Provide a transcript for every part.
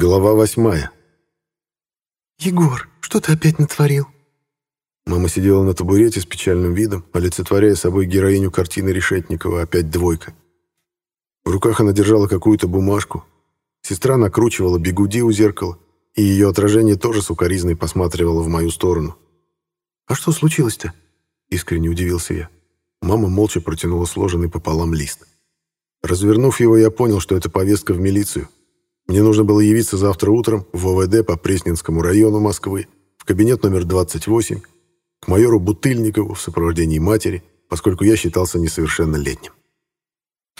Глава восьмая. «Егор, что ты опять натворил?» Мама сидела на табурете с печальным видом, олицетворяя собой героиню картины Решетникова «Опять двойка». В руках она держала какую-то бумажку. Сестра накручивала бегуди у зеркала, и ее отражение тоже сукоризной посматривало в мою сторону. «А что случилось-то?» — искренне удивился я. Мама молча протянула сложенный пополам лист. Развернув его, я понял, что это повестка в милицию. Мне нужно было явиться завтра утром в ОВД по Пресненскому району Москвы, в кабинет номер 28, к майору Бутыльникову в сопровождении матери, поскольку я считался несовершеннолетним.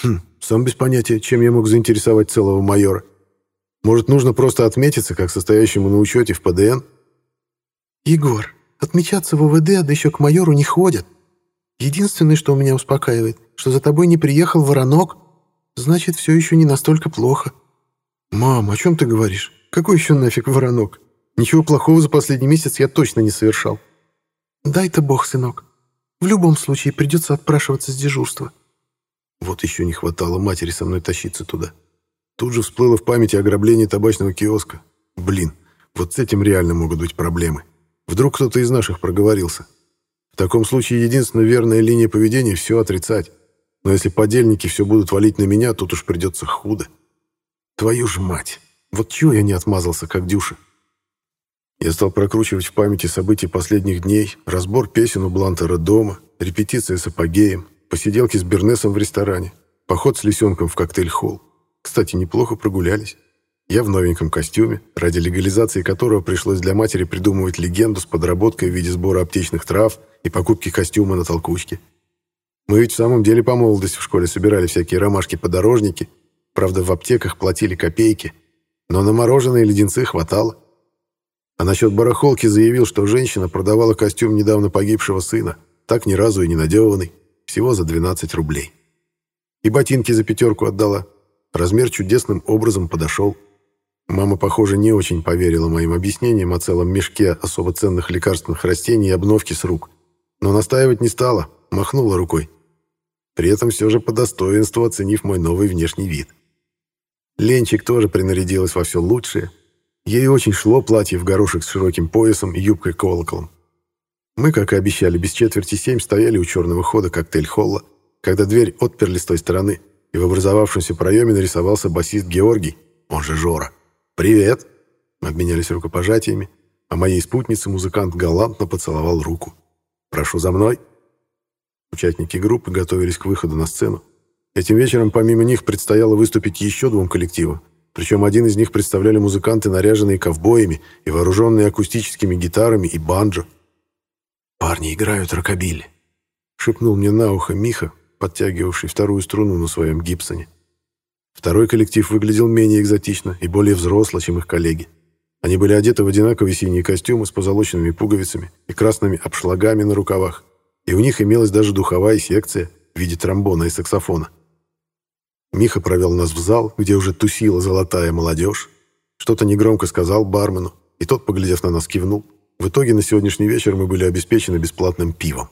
Хм, сам без понятия, чем я мог заинтересовать целого майора. Может, нужно просто отметиться, как состоящему на учете в ПДН? «Егор, отмечаться в ОВД, да еще к майору не ходят. Единственное, что меня успокаивает, что за тобой не приехал воронок, значит, все еще не настолько плохо». «Мам, о чем ты говоришь? Какой еще нафиг воронок? Ничего плохого за последний месяц я точно не совершал». «Дай-то бог, сынок. В любом случае придется отпрашиваться с дежурства». Вот еще не хватало матери со мной тащиться туда. Тут же всплыло в памяти ограбление табачного киоска. Блин, вот с этим реально могут быть проблемы. Вдруг кто-то из наших проговорился. В таком случае единственная верная линия поведения — все отрицать. Но если подельники все будут валить на меня, тут уж придется худо. Твою ж мать! Вот чего я не отмазался, как Дюша? Я стал прокручивать в памяти события последних дней, разбор песен у Блантера дома, репетиция с апогеем, посиделки с Бернесом в ресторане, поход с лисенком в коктейль-холл. Кстати, неплохо прогулялись. Я в новеньком костюме, ради легализации которого пришлось для матери придумывать легенду с подработкой в виде сбора аптечных трав и покупки костюма на толкучке. Мы ведь в самом деле по молодости в школе собирали всякие ромашки-подорожники Правда, в аптеках платили копейки, но на мороженое и леденцы хватало. А насчет барахолки заявил, что женщина продавала костюм недавно погибшего сына, так ни разу и не надеванный, всего за 12 рублей. И ботинки за пятерку отдала. Размер чудесным образом подошел. Мама, похоже, не очень поверила моим объяснениям о целом мешке особо ценных лекарственных растений и обновки с рук. Но настаивать не стала, махнула рукой. При этом все же по достоинству оценив мой новый внешний вид. Ленчик тоже принарядилась во все лучшее. Ей очень шло платье в горошек с широким поясом и юбкой-колоколом. Мы, как и обещали, без четверти семь стояли у черного хода коктейль-холла, когда дверь отперли с той стороны, и в образовавшемся проеме нарисовался басист Георгий, он же Жора. «Привет!» Мы обменялись рукопожатиями, а моей спутнице музыкант галантно поцеловал руку. «Прошу за мной!» Участники группы готовились к выходу на сцену, Этим вечером помимо них предстояло выступить еще двум коллективам. Причем один из них представляли музыканты, наряженные ковбоями и вооруженные акустическими гитарами и банджо. «Парни играют рокобилли», — шепнул мне на ухо Миха, подтягивавший вторую струну на своем гибсоне. Второй коллектив выглядел менее экзотично и более взросло, чем их коллеги. Они были одеты в одинаковые синие костюмы с позолоченными пуговицами и красными обшлагами на рукавах, и у них имелась даже духовая секция в виде тромбона и саксофона. Миха провел нас в зал, где уже тусила золотая молодежь. Что-то негромко сказал бармену, и тот, поглядев на нас, кивнул. В итоге на сегодняшний вечер мы были обеспечены бесплатным пивом.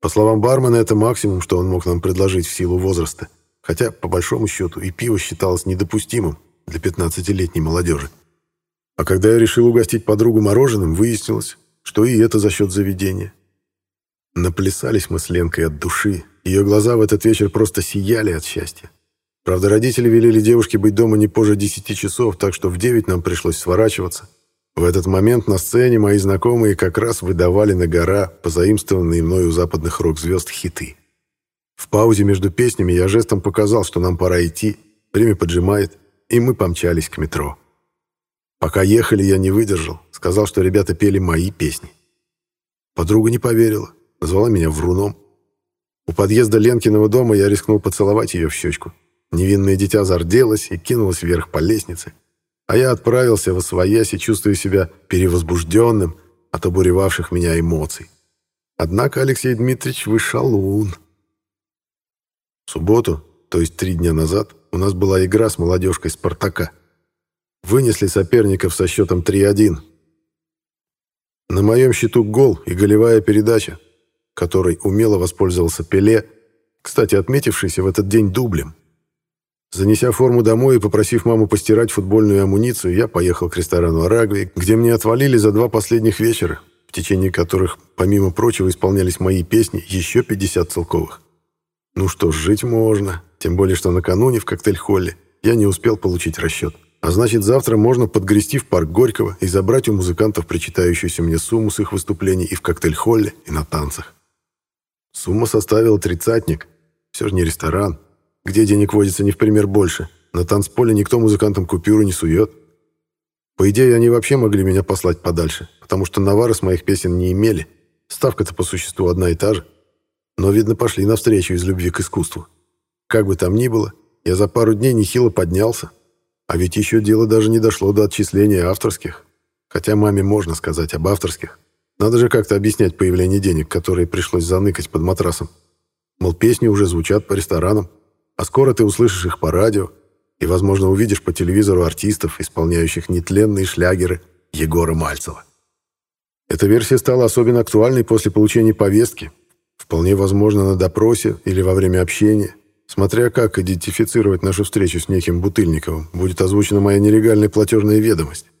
По словам бармена, это максимум, что он мог нам предложить в силу возраста. Хотя, по большому счету, и пиво считалось недопустимым для 15-летней молодежи. А когда я решил угостить подругу мороженым, выяснилось, что и это за счет заведения. Наплясались мы с Ленкой от души, ее глаза в этот вечер просто сияли от счастья. Правда, родители велели девушке быть дома не позже десяти часов, так что в девять нам пришлось сворачиваться. В этот момент на сцене мои знакомые как раз выдавали на гора позаимствованные мною у западных рок-звезд хиты. В паузе между песнями я жестом показал, что нам пора идти, время поджимает, и мы помчались к метро. Пока ехали, я не выдержал, сказал, что ребята пели мои песни. Подруга не поверила, назвала меня вруном. У подъезда Ленкиного дома я рискнул поцеловать ее в щечку. Невинное дитя зарделось и кинулось вверх по лестнице. А я отправился в освоясь и чувствуя себя перевозбужденным от обуревавших меня эмоций. Однако Алексей Дмитриевич вышалун. В субботу, то есть три дня назад, у нас была игра с молодежкой «Спартака». Вынесли соперников со счетом 3-1. На моем счету гол и голевая передача, которой умело воспользовался Пеле, кстати, отметившийся в этот день дублем. Занеся форму домой и попросив маму постирать футбольную амуницию, я поехал к ресторану «Арагви», где мне отвалили за два последних вечера, в течение которых, помимо прочего, исполнялись мои песни, еще 50 целковых. Ну что ж, жить можно, тем более, что накануне в коктейль-холле я не успел получить расчет. А значит, завтра можно подгрести в парк Горького и забрать у музыкантов причитающуюся мне сумму с их выступлений и в коктейль-холле, и на танцах. Сумма составила тридцатник. Все же не ресторан, где денег водится не в пример больше. На танцполе никто музыкантам купюру не сует. По идее, они вообще могли меня послать подальше, потому что навары с моих песен не имели. Ставка-то по существу одна и та же. Но, видно, пошли навстречу из любви к искусству. Как бы там ни было, я за пару дней нехило поднялся. А ведь еще дело даже не дошло до отчисления авторских. Хотя маме можно сказать об авторских. Надо же как-то объяснять появление денег, которые пришлось заныкать под матрасом. Мол, песни уже звучат по ресторанам, а скоро ты услышишь их по радио и, возможно, увидишь по телевизору артистов, исполняющих нетленные шлягеры Егора Мальцева. Эта версия стала особенно актуальной после получения повестки, вполне возможно, на допросе или во время общения, смотря как идентифицировать нашу встречу с неким Бутыльниковым, будет озвучена моя нелегальная платежная ведомость.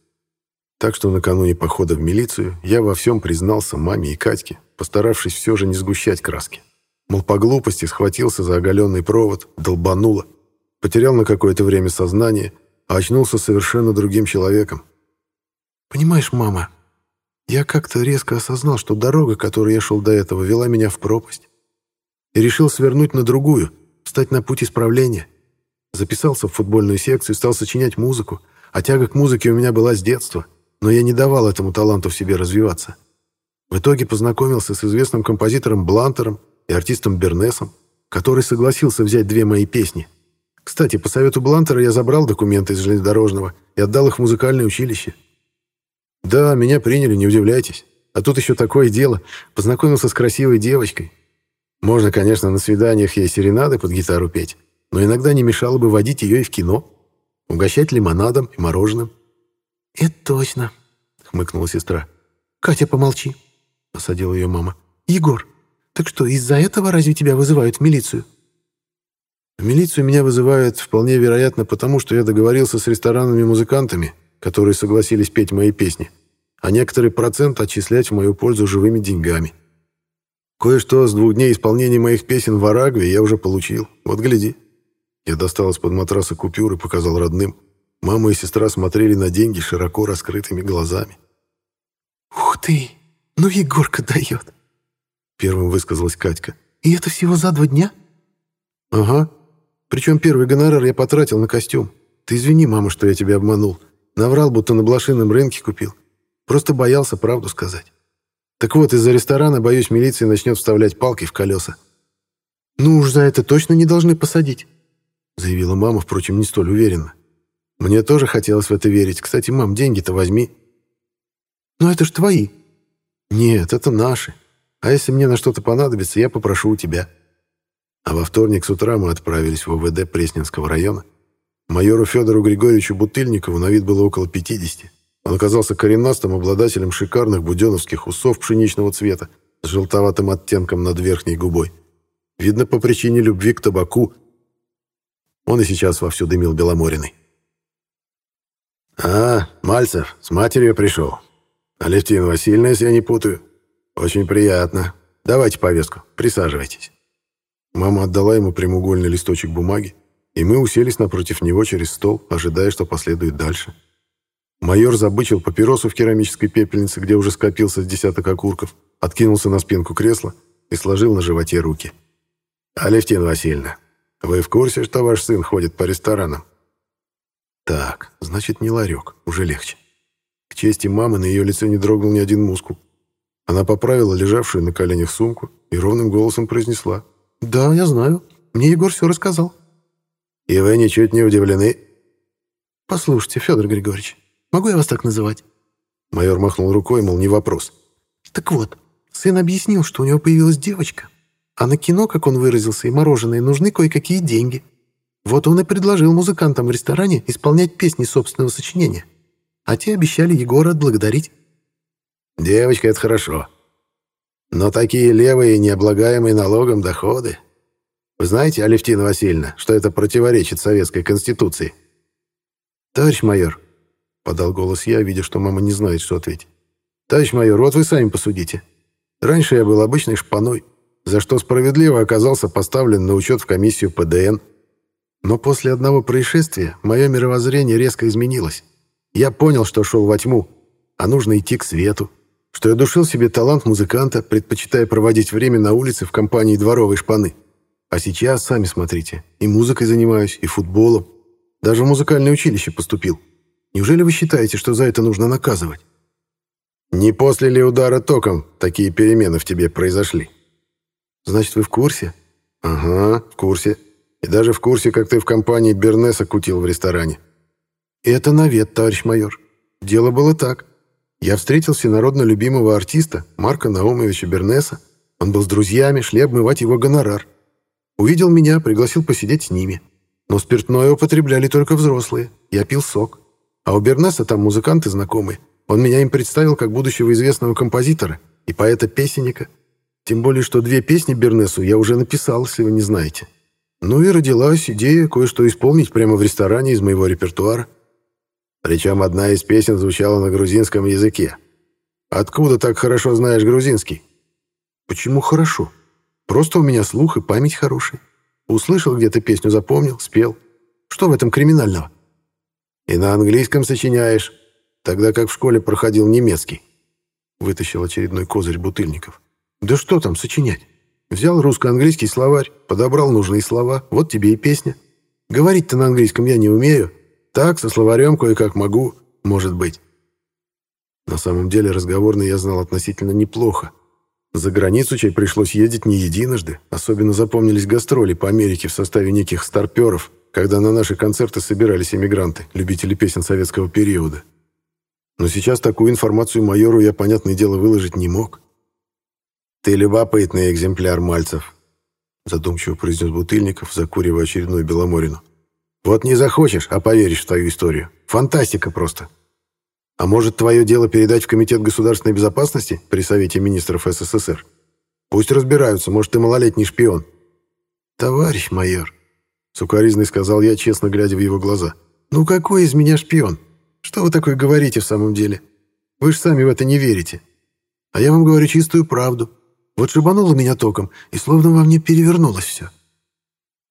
Так что накануне похода в милицию я во всем признался маме и Катьке, постаравшись все же не сгущать краски. Мол, по глупости схватился за оголенный провод, долбануло, потерял на какое-то время сознание, а очнулся совершенно другим человеком. «Понимаешь, мама, я как-то резко осознал, что дорога, которой я шел до этого, вела меня в пропасть. И решил свернуть на другую, встать на путь исправления. Записался в футбольную секцию, стал сочинять музыку, а тяга к музыке у меня была с детства, но я не давал этому таланту в себе развиваться. В итоге познакомился с известным композитором Блантером, и артистом Бернесом, который согласился взять две мои песни. Кстати, по совету Блантера я забрал документы из железнодорожного и отдал их в музыкальное училище. Да, меня приняли, не удивляйтесь. А тут еще такое дело. Познакомился с красивой девочкой. Можно, конечно, на свиданиях ей серенады под гитару петь, но иногда не мешало бы водить ее и в кино. Угощать лимонадом и мороженым. «Это точно», — хмыкнула сестра. «Катя, помолчи», — посадила ее мама. «Егор, так что, из-за этого разве тебя вызывают в милицию?» В милицию меня вызывают, вполне вероятно, потому что я договорился с ресторанными музыкантами, которые согласились петь мои песни, а некоторый процент отчислять в мою пользу живыми деньгами. Кое-что с двух дней исполнения моих песен в Арагве я уже получил. Вот гляди. Я достал из-под матраса купюры, показал родным. Мама и сестра смотрели на деньги широко раскрытыми глазами. «Ух ты! Ну, Егорка дает!» Первым высказалась Катька. «И это всего за два дня?» «Ага. Причем первый гонорар я потратил на костюм. Ты извини, мама, что я тебя обманул. Наврал, будто на блошином рынке купил. Просто боялся правду сказать. Так вот, из-за ресторана, боюсь, милиция начнет вставлять палки в колеса». «Ну уж за это точно не должны посадить», заявила мама, впрочем, не столь уверенно. Мне тоже хотелось в это верить. Кстати, мам, деньги-то возьми. «Но это ж твои». «Нет, это наши. А если мне на что-то понадобится, я попрошу у тебя». А во вторник с утра мы отправились в ОВД Пресненского района. Майору Федору Григорьевичу Бутыльникову на вид было около 50. Он оказался коренастым обладателем шикарных буденовских усов пшеничного цвета с желтоватым оттенком над верхней губой. Видно, по причине любви к табаку. Он и сейчас вовсю дымил Беломориной. «А, Мальцев, с матерью пришел. Алевтина Васильевна, если я не путаю. «Очень приятно. Давайте повестку. Присаживайтесь». Мама отдала ему прямоугольный листочек бумаги, и мы уселись напротив него через стол, ожидая, что последует дальше. Майор забычил папиросу в керамической пепельнице, где уже скопился с десяток окурков, откинулся на спинку кресла и сложил на животе руки. «Алевтина Васильевна, вы в курсе, что ваш сын ходит по ресторанам?» «Так, значит, не ларек, уже легче». К чести мамы на ее лице не дрогнул ни один мускул. Она поправила лежавшую на коленях сумку и ровным голосом произнесла. «Да, я знаю. Мне Егор все рассказал». «И вы ничуть не удивлены?» «Послушайте, Федор Григорьевич, могу я вас так называть?» Майор махнул рукой, мол, не вопрос. «Так вот, сын объяснил, что у него появилась девочка, а на кино, как он выразился, и мороженое нужны кое-какие деньги. Вот он и предложил музыкантам в ресторане исполнять песни собственного сочинения. А те обещали Егора отблагодарить. Девочка — это хорошо. Но такие левые, необлагаемые налогом доходы... Вы знаете, Алевтина Васильевна, что это противоречит советской конституции?» «Товарищ майор», — подал голос я, видя, что мама не знает, что ответить. «Товарищ майор, вот вы сами посудите. Раньше я был обычной шпаной, за что справедливо оказался поставлен на учет в комиссию ПДН. Но после одного происшествия мое мировоззрение резко изменилось. Я понял, что шел во тьму, а нужно идти к свету, что я душил себе талант музыканта, предпочитая проводить время на улице в компании дворовой шпаны. А сейчас, сами смотрите, и музыкой занимаюсь, и футболом. Даже в музыкальное училище поступил. Неужели вы считаете, что за это нужно наказывать? Не после ли удара током такие перемены в тебе произошли? Значит, вы в курсе? Ага, в курсе. И даже в курсе, как ты в компании Бернеса кутил в ресторане. Это навет, товарищ майор. Дело было так. Я встретил всенародно любимого артиста Марка Наумовича Бернеса. Он был с друзьями, шли обмывать его гонорар. Увидел меня, пригласил посидеть с ними. Но спиртное употребляли только взрослые. Я пил сок. А у Бернеса там музыканты знакомые. Он меня им представил как будущего известного композитора и поэта-песенника. Тем более, что две песни Бернесу я уже написал, если вы не знаете. Ну и родилась идея кое-что исполнить прямо в ресторане из моего репертуара. Причем одна из песен звучала на грузинском языке. Откуда так хорошо знаешь грузинский? Почему хорошо? Просто у меня слух и память хорошие. Услышал где-то песню, запомнил, спел. Что в этом криминального? И на английском сочиняешь, тогда как в школе проходил немецкий. Вытащил очередной козырь бутыльников. Да что там сочинять? Взял русско-английский словарь, подобрал нужные слова, вот тебе и песня. Говорить-то на английском я не умею. Так, со словарем кое-как могу, может быть. На самом деле разговорный я знал относительно неплохо. За границу чай пришлось ездить не единожды. Особенно запомнились гастроли по Америке в составе неких старперов, когда на наши концерты собирались эмигранты, любители песен советского периода. Но сейчас такую информацию майору я, понятное дело, выложить не мог. «Ты любопытный экземпляр, Мальцев», задумчиво произнес Бутыльников, закуривая очередную Беломорину. «Вот не захочешь, а поверишь в твою историю. Фантастика просто. А может, твое дело передать в Комитет государственной безопасности при Совете министров СССР? Пусть разбираются, может, ты малолетний шпион». «Товарищ майор», — сукоризный сказал я, честно глядя в его глаза, «ну какой из меня шпион? Что вы такое говорите в самом деле? Вы же сами в это не верите. А я вам говорю чистую правду». Вот шибануло меня током, и словно во мне перевернулось все.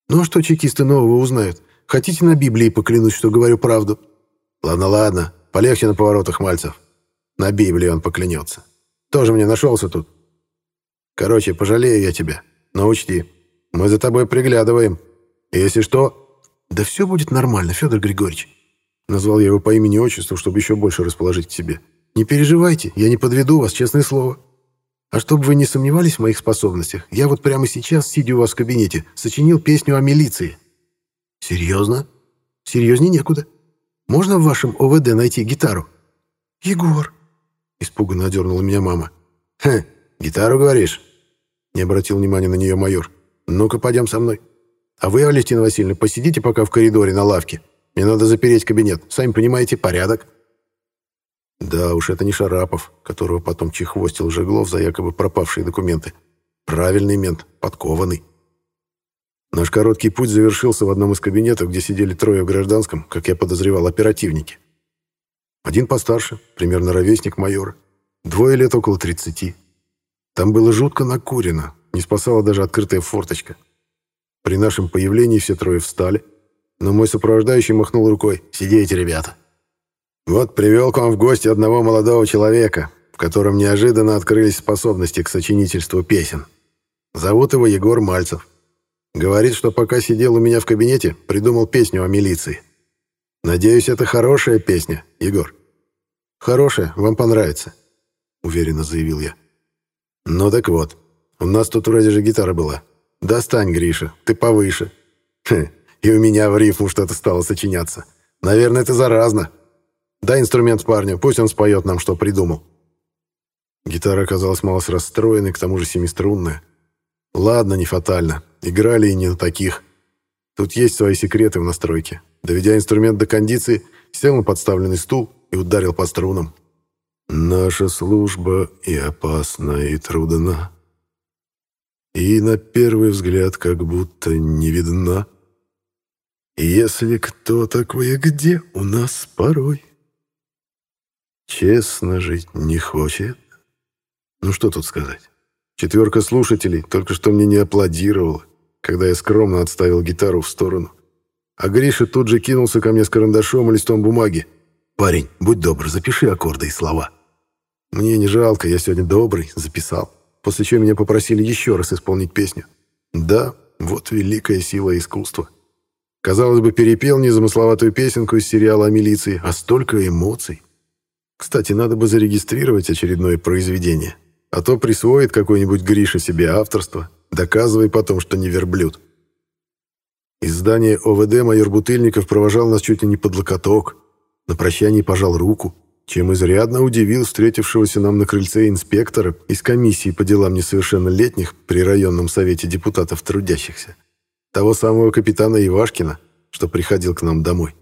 Ну а что чекисты нового узнают? Хотите на Библии поклянусь, что говорю правду? Ладно, ладно, полегче на поворотах, Мальцев. На Библии он поклянется. Тоже мне нашелся тут. Короче, пожалею я тебя, но учти, мы за тобой приглядываем. Если что... Да все будет нормально, Федор Григорьевич. Назвал я его по имени-отчеству, чтобы еще больше расположить к себе. Не переживайте, я не подведу вас, честное слово. А чтобы вы не сомневались в моих способностях, я вот прямо сейчас, сидя у вас в кабинете, сочинил песню о милиции. Серьезно? Серьезнее некуда. Можно в вашем ОВД найти гитару? Егор. Испуганно одернула меня мама. Хм, гитару говоришь? Не обратил внимания на нее майор. Ну-ка, пойдем со мной. А вы, Алевтина Васильевна, посидите пока в коридоре на лавке. Мне надо запереть кабинет. Сами понимаете, порядок. Да уж, это не Шарапов, которого потом чехвостил Жеглов за якобы пропавшие документы. Правильный мент, подкованный. Наш короткий путь завершился в одном из кабинетов, где сидели трое в гражданском, как я подозревал, оперативники. Один постарше, примерно ровесник майора. Двое лет около 30. Там было жутко накурено, не спасала даже открытая форточка. При нашем появлении все трое встали, но мой сопровождающий махнул рукой. «Сидите, ребята!» Вот привел к вам в гости одного молодого человека, в котором неожиданно открылись способности к сочинительству песен. Зовут его Егор Мальцев. Говорит, что пока сидел у меня в кабинете, придумал песню о милиции. Надеюсь, это хорошая песня, Егор. Хорошая, вам понравится, уверенно заявил я. Ну так вот, у нас тут вроде же гитара была. Достань, Гриша, ты повыше. Хм, и у меня в рифму что-то стало сочиняться. Наверное, это заразно. Дай инструмент парню, пусть он споет нам, что придумал». Гитара оказалась малость расстроенной, к тому же семиструнная. Ладно, не фатально. Играли и не на таких. Тут есть свои секреты в настройке. Доведя инструмент до кондиции, сел на подставленный стул и ударил по струнам. «Наша служба и опасна, и трудна. и на первый взгляд как будто не видна. Если кто такое где у нас порой честно жить не хочет. Ну что тут сказать? Четверка слушателей только что мне не аплодировала, когда я скромно отставил гитару в сторону. А Гриша тут же кинулся ко мне с карандашом и листом бумаги. «Парень, будь добр, запиши аккорды и слова». Мне не жалко, я сегодня добрый, записал. После чего меня попросили еще раз исполнить песню. Да, вот великая сила искусства. Казалось бы, перепел незамысловатую песенку из сериала о милиции, а столько эмоций. Кстати, надо бы зарегистрировать очередное произведение. А то присвоит какой-нибудь Гриша себе авторство, доказывай потом, что не верблюд. Из здания ОВД майор Бутыльников провожал нас чуть ли не под локоток. На прощании пожал руку, чем изрядно удивил встретившегося нам на крыльце инспектора из комиссии по делам несовершеннолетних при районном совете депутатов трудящихся. Того самого капитана Ивашкина, что приходил к нам домой.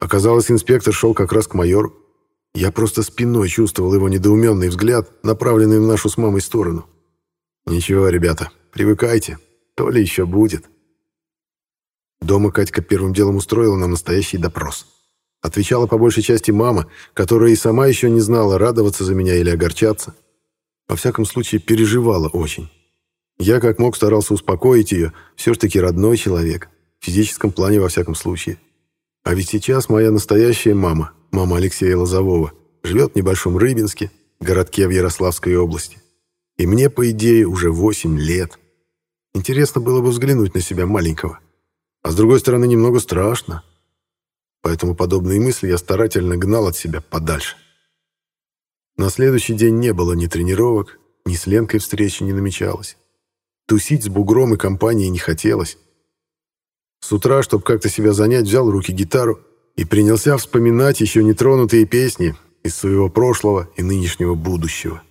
Оказалось, инспектор шел как раз к майору. Я просто спиной чувствовал его недоуменный взгляд, направленный в нашу с мамой сторону. «Ничего, ребята, привыкайте, то ли еще будет». Дома Катька первым делом устроила нам настоящий допрос. Отвечала по большей части мама, которая и сама еще не знала, радоваться за меня или огорчаться. Во всяком случае, переживала очень. Я как мог старался успокоить ее, все ж таки родной человек, в физическом плане во всяком случае. А ведь сейчас моя настоящая мама, мама Алексея Лозового, живет в небольшом Рыбинске, городке в Ярославской области. И мне, по идее, уже 8 лет. Интересно было бы взглянуть на себя маленького. А с другой стороны, немного страшно. Поэтому подобные мысли я старательно гнал от себя подальше. На следующий день не было ни тренировок, ни с Ленкой встречи не намечалось. Тусить с бугром и компанией не хотелось. С утра, чтобы как-то себя занять, взял в руки гитару и принялся вспоминать еще нетронутые песни из своего прошлого и нынешнего будущего.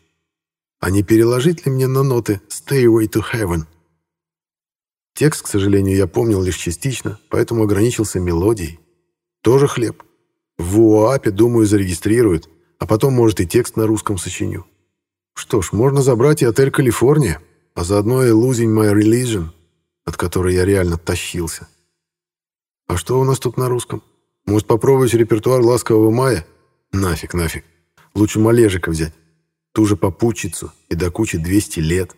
А не переложить ли мне на ноты «Stay away to heaven»? Текст, к сожалению, я помнил лишь частично, поэтому ограничился мелодией. Тоже хлеб. В УАПе, думаю, зарегистрируют, а потом, может, и текст на русском сочиню. Что ж, можно забрать и отель «Калифорния», а заодно и «Losing My Religion», от которой я реально тащился. А что у нас тут на русском? Может, попробовать репертуар «Ласкового мая»? Нафиг, нафиг. Лучше Малежика взять. Ту же попутчицу и до кучи 200 лет.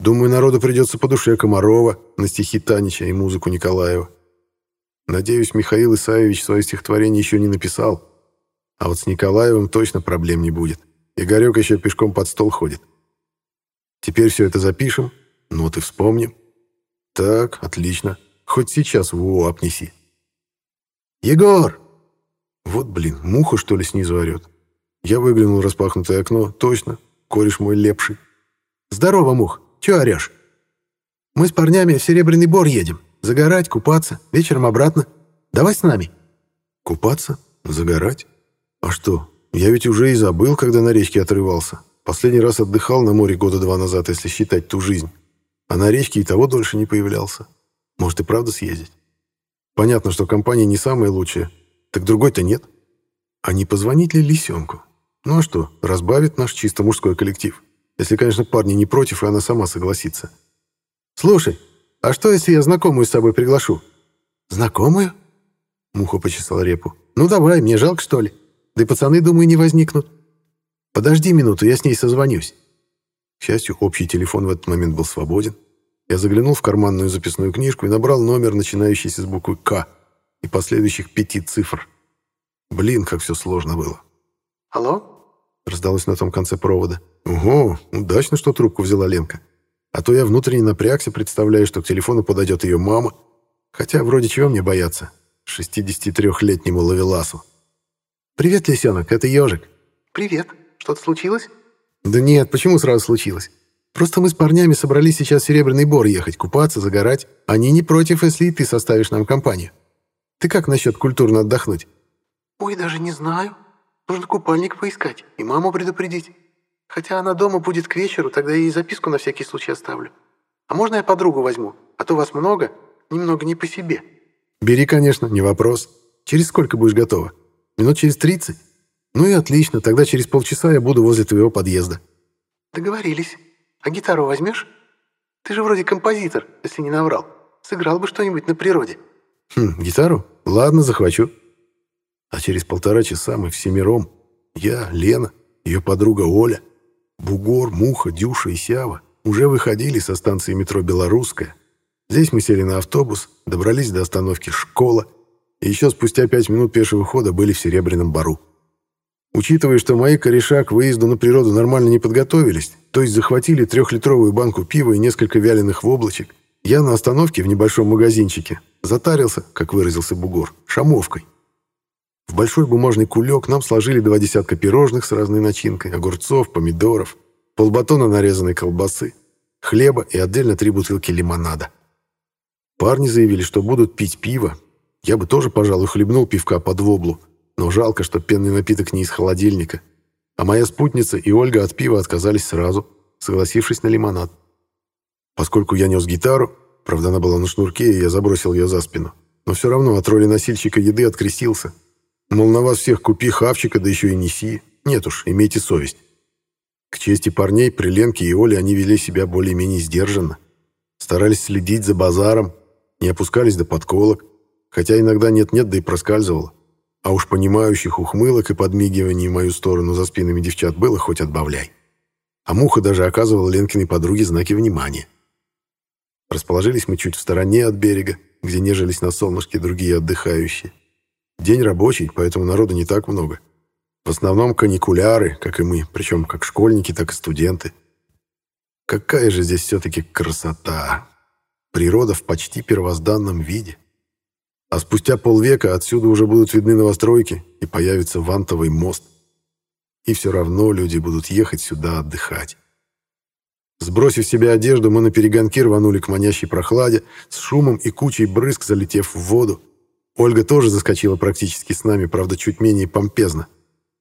Думаю, народу придется по душе Комарова на стихи Танича и музыку Николаева. Надеюсь, Михаил Исаевич свое стихотворение еще не написал. А вот с Николаевым точно проблем не будет. Игорек еще пешком под стол ходит. Теперь все это запишем, ноты вспомним. Так, отлично. Хоть сейчас в УО обнеси. «Егор!» Вот, блин, муха, что ли, снизу орет. Я выглянул в распахнутое окно. Точно, кореш мой лепший. «Здорово, мух!» Чего орешь? Мы с парнями в Серебряный Бор едем. Загорать, купаться, вечером обратно. Давай с нами». «Купаться? Загорать? А что? Я ведь уже и забыл, когда на речке отрывался. Последний раз отдыхал на море года два назад, если считать ту жизнь. А на речке и того дольше не появлялся. Может и правда съездить? Понятно, что компания не самая лучшая. Так другой-то нет. А не позвонить ли лисенку? Ну а что, разбавит наш чисто мужской коллектив. Если, конечно, парни не против, и она сама согласится. «Слушай, а что, если я знакомую с собой приглашу?» «Знакомую?» Муха почесала репу. «Ну давай, мне жалко, что ли? Да и пацаны, думаю, не возникнут. Подожди минуту, я с ней созвонюсь». К счастью, общий телефон в этот момент был свободен. Я заглянул в карманную записную книжку и набрал номер, начинающийся с буквы «К» и последующих пяти цифр. Блин, как все сложно было. «Алло?» раздалось на том конце провода. «Ого, удачно, что трубку взяла Ленка. А то я внутренне напрягся, представляя, что к телефону подойдет ее мама. Хотя вроде чего мне бояться? 63-летнему ловеласу». «Привет, лисенок, это ежик». «Привет. Что-то случилось?» «Да нет, почему сразу случилось? Просто мы с парнями собрались сейчас в Серебряный Бор ехать, купаться, загорать. Они не против, если и ты составишь нам компанию. Ты как насчет культурно отдохнуть?» «Ой, даже не знаю», Нужно купальник поискать и маму предупредить. Хотя она дома будет к вечеру, тогда я ей записку на всякий случай оставлю. А можно я подругу возьму? А то вас много, немного не по себе». «Бери, конечно, не вопрос. Через сколько будешь готова? Минут через тридцать? Ну и отлично, тогда через полчаса я буду возле твоего подъезда». «Договорились. А гитару возьмешь?» Ты же вроде композитор, если не наврал. Сыграл бы что-нибудь на природе». «Хм, гитару? Ладно, захвачу». А через полтора часа мы всемиром, я, Лена, ее подруга Оля, Бугор, Муха, Дюша и Сява, уже выходили со станции метро «Белорусская». Здесь мы сели на автобус, добрались до остановки «Школа», и еще спустя пять минут пешего хода были в Серебряном Бару. Учитывая, что мои кореша к выезду на природу нормально не подготовились, то есть захватили трехлитровую банку пива и несколько вяленых воблочек, я на остановке в небольшом магазинчике затарился, как выразился бугор, шамовкой. В большой бумажный кулек нам сложили два десятка пирожных с разной начинкой, огурцов, помидоров, полбатона нарезанной колбасы, хлеба и отдельно три бутылки лимонада. Парни заявили, что будут пить пиво. Я бы тоже, пожалуй, хлебнул пивка под воблу, но жалко, что пенный напиток не из холодильника. А моя спутница и Ольга от пива отказались сразу, согласившись на лимонад. Поскольку я нес гитару, правда, она была на шнурке, и я забросил ее за спину, но все равно от роли носильщика еды открестился. Мол, на вас всех купи хавчика, да еще и неси. Нет уж, имейте совесть. К чести парней, при Ленке и Оле они вели себя более-менее сдержанно. Старались следить за базаром, не опускались до подколок, хотя иногда нет-нет, да и проскальзывало. А уж понимающих ухмылок и подмигиваний в мою сторону за спинами девчат было хоть отбавляй. А Муха даже оказывала Ленкиной подруге знаки внимания. Расположились мы чуть в стороне от берега, где нежились на солнышке другие отдыхающие. День рабочий, поэтому народу не так много. В основном каникуляры, как и мы, причем как школьники, так и студенты. Какая же здесь все-таки красота! Природа в почти первозданном виде. А спустя полвека отсюда уже будут видны новостройки и появится вантовый мост. И все равно люди будут ехать сюда отдыхать. Сбросив себе одежду, мы на перегонки рванули к манящей прохладе, с шумом и кучей брызг залетев в воду. Ольга тоже заскочила практически с нами, правда, чуть менее помпезно.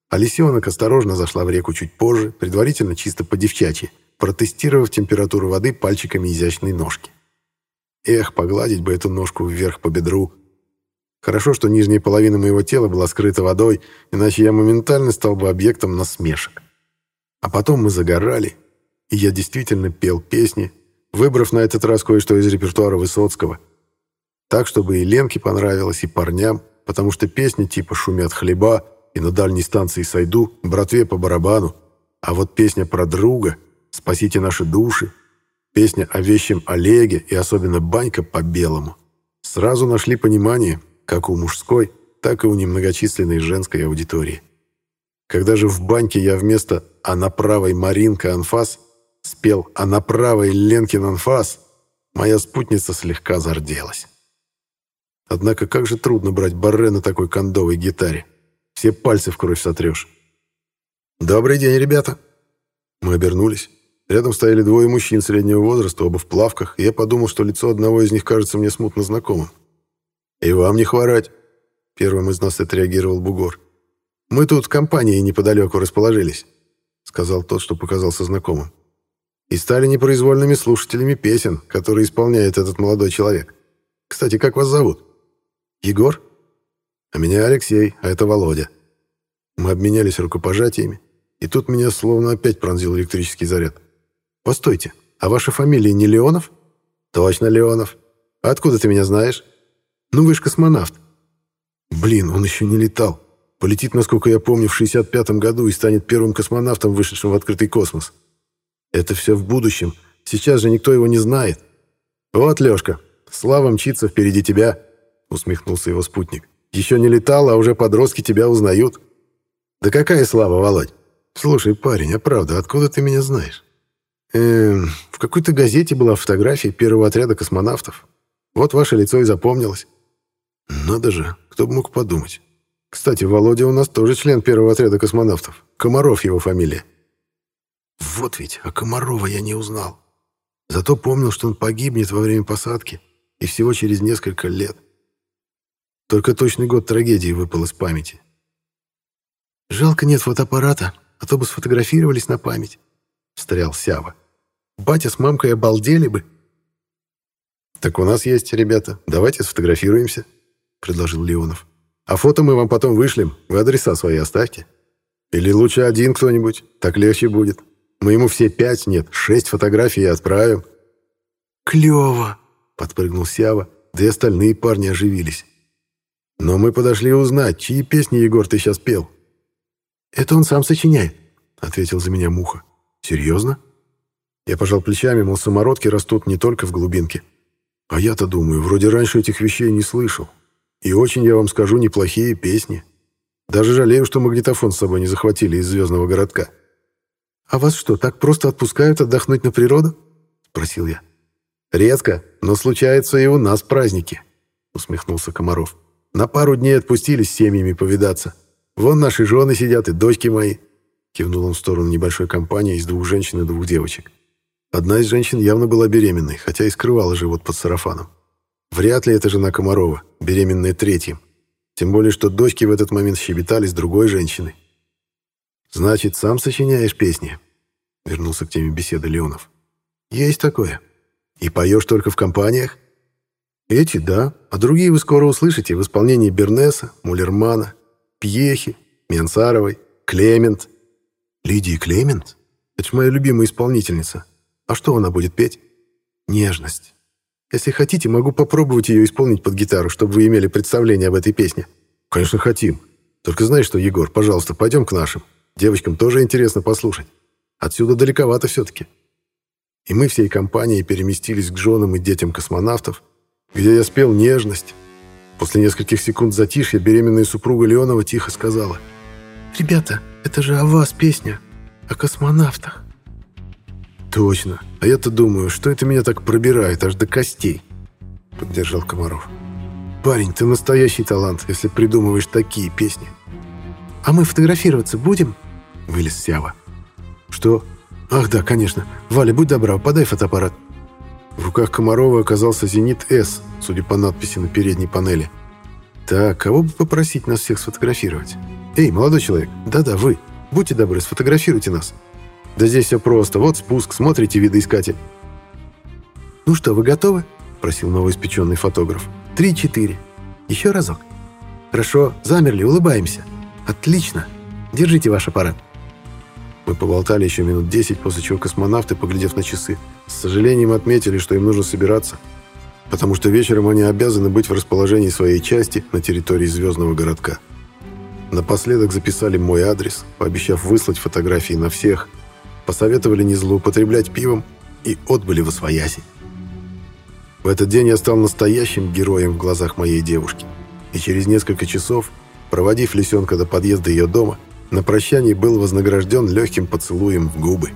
А лисенок осторожно зашла в реку чуть позже, предварительно чисто по-девчачьи, протестировав температуру воды пальчиками изящной ножки. Эх, погладить бы эту ножку вверх по бедру. Хорошо, что нижняя половина моего тела была скрыта водой, иначе я моментально стал бы объектом насмешек. А потом мы загорали, и я действительно пел песни, выбрав на этот раз кое-что из репертуара Высоцкого. Так, чтобы и Ленке понравилось, и парням, потому что песни типа «Шумят хлеба» и «На дальней станции сойду», «Братве по барабану», а вот песня про друга «Спасите наши души», Песня о вещем Олеге и особенно банька по-белому сразу нашли понимание как у мужской, так и у немногочисленной женской аудитории. Когда же в баньке я вместо «А на правой Маринка анфас» спел «А на правой Ленкин анфас», моя спутница слегка зарделась. Однако как же трудно брать барре на такой кондовой гитаре. Все пальцы в кровь сотрешь. «Добрый день, ребята!» Мы обернулись. Рядом стояли двое мужчин среднего возраста, оба в плавках, и я подумал, что лицо одного из них кажется мне смутно знакомым. «И вам не хворать!» Первым из нас отреагировал Бугор. «Мы тут в компании неподалеку расположились», сказал тот, что показался знакомым. «И стали непроизвольными слушателями песен, которые исполняет этот молодой человек. Кстати, как вас зовут?» «Егор?» «А меня Алексей, а это Володя». Мы обменялись рукопожатиями, и тут меня словно опять пронзил электрический заряд. «Постойте, а ваша фамилия не Леонов?» «Точно Леонов. А откуда ты меня знаешь?» «Ну вы ж космонавт». «Блин, он еще не летал. Полетит, насколько я помню, в 65-м году и станет первым космонавтом, вышедшим в открытый космос. Это все в будущем. Сейчас же никто его не знает. Вот, Лешка, слава мчится впереди тебя», — усмехнулся его спутник. «Еще не летал, а уже подростки тебя узнают». «Да какая слава, Володь?» «Слушай, парень, а правда, откуда ты меня знаешь?» Эм, в какой-то газете была фотография первого отряда космонавтов. Вот ваше лицо и запомнилось. Надо же, кто бы мог подумать. Кстати, Володя у нас тоже член первого отряда космонавтов. Комаров его фамилия. Вот ведь, а Комарова я не узнал. Зато помнил, что он погибнет во время посадки и всего через несколько лет. Только точный год трагедии выпал из памяти. Жалко нет фотоаппарата, а то бы сфотографировались на память встрял Сява. «Батя с мамкой обалдели бы!» «Так у нас есть, ребята. Давайте сфотографируемся», — предложил Леонов. «А фото мы вам потом вышлем. Вы адреса свои оставьте. Или лучше один кто-нибудь. Так легче будет. Мы ему все пять, нет, шесть фотографий отправим». «Клево!» — подпрыгнул Сява, да и остальные парни оживились. Но мы подошли узнать, чьи песни, Егор, ты сейчас пел. «Это он сам сочиняет», — ответил за меня Муха. «Серьезно?» Я пожал плечами, мол, самородки растут не только в глубинке. А я-то думаю, вроде раньше этих вещей не слышал. И очень, я вам скажу, неплохие песни. Даже жалею, что магнитофон с собой не захватили из звездного городка. «А вас что, так просто отпускают отдохнуть на природу?» — спросил я. «Редко, но случается и у нас праздники», — усмехнулся Комаров. «На пару дней отпустили с семьями повидаться. Вон наши жены сидят и дочки мои», — кивнул он в сторону небольшой компании из двух женщин и двух девочек. Одна из женщин явно была беременной, хотя и скрывала живот под сарафаном. Вряд ли это жена Комарова, беременная третьим. Тем более, что дочки в этот момент щебетали с другой женщиной. «Значит, сам сочиняешь песни?» Вернулся к теме беседы Леонов. «Есть такое. И поешь только в компаниях?» «Эти, да, а другие вы скоро услышите в исполнении Бернеса, Мулермана, Пьехи, Менсаровой, Клемент». «Лидия Клемент? Это ж моя любимая исполнительница. А что она будет петь?» «Нежность. Если хотите, могу попробовать ее исполнить под гитару, чтобы вы имели представление об этой песне». «Конечно, хотим. Только знаешь что, Егор, пожалуйста, пойдем к нашим. Девочкам тоже интересно послушать. Отсюда далековато все-таки». И мы всей компанией переместились к женам и детям космонавтов, где я спел «Нежность». После нескольких секунд затишья беременная супруга Леонова тихо сказала. «Ребята, это же о вас песня, о космонавтах». «Точно. А я-то думаю, что это меня так пробирает аж до костей», — поддержал Комаров. «Парень, ты настоящий талант, если придумываешь такие песни». «А мы фотографироваться будем?» — вылез Сява. «Что? Ах, да, конечно. Валя, будь добра, подай фотоаппарат». В руках Комарова оказался «Зенит-С», судя по надписи на передней панели. «Так, кого бы попросить нас всех сфотографировать? Эй, молодой человек, да-да, вы, будьте добры, сфотографируйте нас». Да здесь все просто. Вот спуск, смотрите видоискатель. «Ну что, вы готовы?» – просил новоиспеченный фотограф. «Три-четыре. Еще разок. Хорошо, замерли, улыбаемся. Отлично. Держите ваш аппарат». Мы поболтали еще минут десять, после чего космонавты, поглядев на часы, с сожалением отметили, что им нужно собираться, потому что вечером они обязаны быть в расположении своей части на территории звездного городка. Напоследок записали мой адрес, пообещав выслать фотографии на всех, посоветовали не злоупотреблять пивом и отбыли в освояси. В этот день я стал настоящим героем в глазах моей девушки. И через несколько часов, проводив лисенка до подъезда ее дома, на прощании был вознагражден легким поцелуем в губы.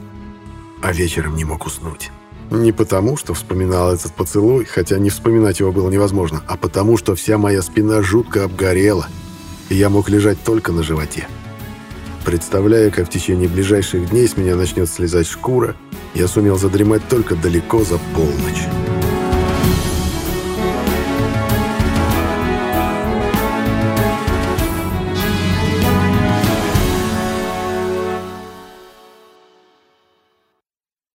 А вечером не мог уснуть. Не потому, что вспоминал этот поцелуй, хотя не вспоминать его было невозможно, а потому, что вся моя спина жутко обгорела, и я мог лежать только на животе. Представляя, как в течение ближайших дней с меня начнет слезать шкура, я сумел задремать только далеко за полночь.